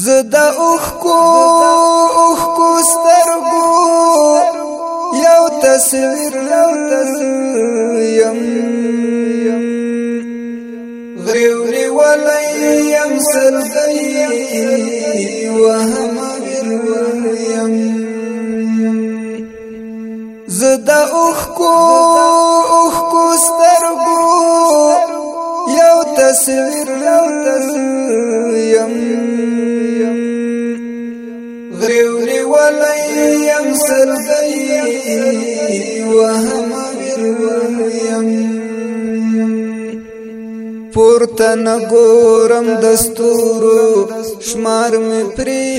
زدا اوخ کو اوخ کو سترګو یو تصویر یم غریو لی ولای یم سلګی وهم یم زدا اوخ کو اوخ کو سترګو یو تصویر یم غریوري ولای يم سردای وهم وریم پورته نګورم دستورو شمار می پری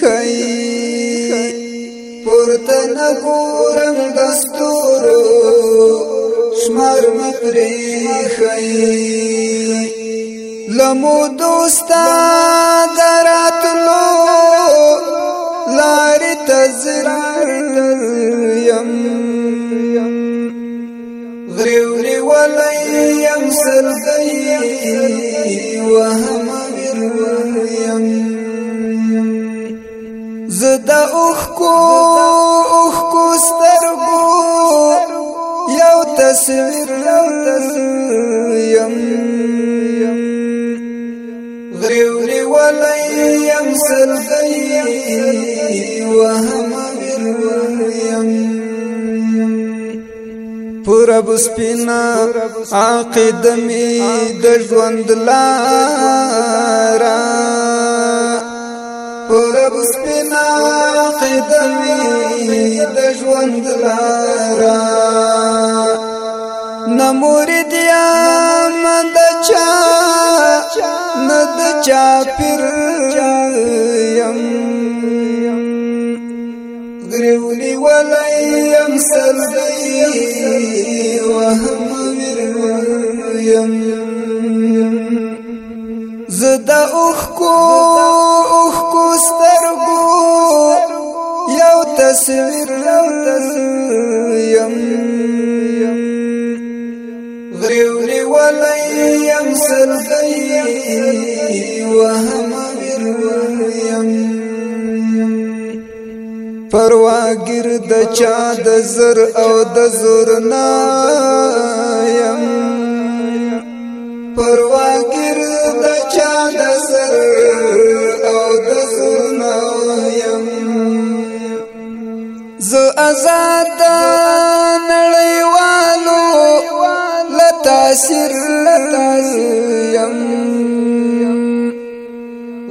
خای پورته نګورم دستورو شمار می پری خای لمو دوستا درات تصویر یم غریو لی ولی یم سلدی وهم یم پرب سپینا عقید می د ژوند لارا پرب سپینا عقید می د ژوند لارا مرید یا مد چا ند چا پیر یم غریولی ولیم سردی وهم مر یم زدا اوخ کو اوخ کو سترګو یو تصویر غریو نیولای یم سردی وهم ویم پروا گرد چا د زر او د زور نا یم پروا گرد چا د تاثیر لیم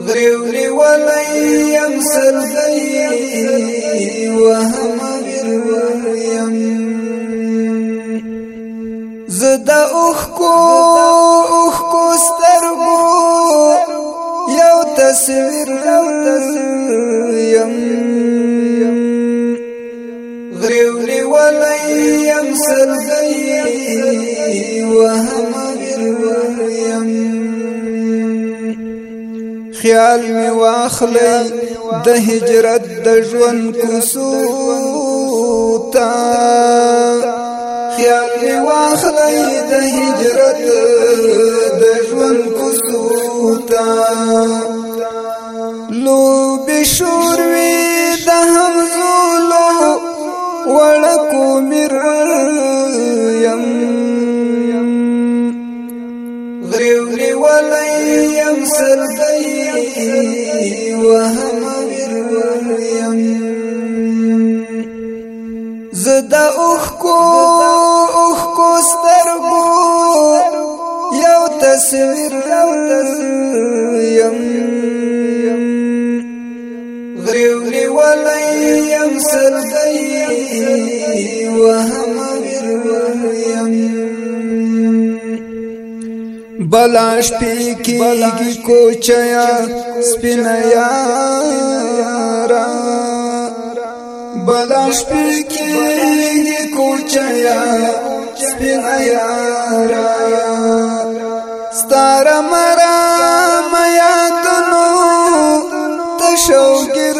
غریو لولیم سرخی وهم بریم زدا اوخ کو اوخ کو سترگو یو تصویر لیم غریو لولیم سلبي وهم بالمريم خیال می واخلی د هجرت د ژوند کوسو تا خیال می واخلی د هجرت د ژوند کوسو تا لو بشور وی د همزولو وړ یم غریو غریو یم سردی وهم ور یم زدا اوخ کو اوخ کو سترګو یو تصویر یو تصویر غریو نیولای یم سردی وهم ویم بلاش پیکیگی کوچیا سپینیا را بلاش پیکیگی کوچیا سپینیا را ستارا مرا شوګر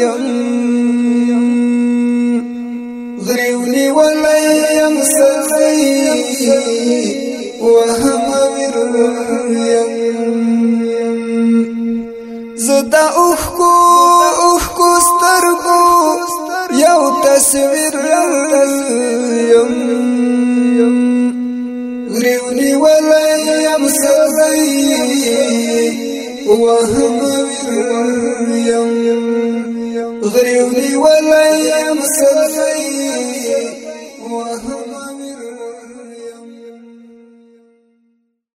یم غریونی ولای یم سفی وهم ور یم زدا اوخ کو اوخ کو سترګو یو تصویر یم غریونی ولای یم سفی وهم يم غريب ولا يم وهم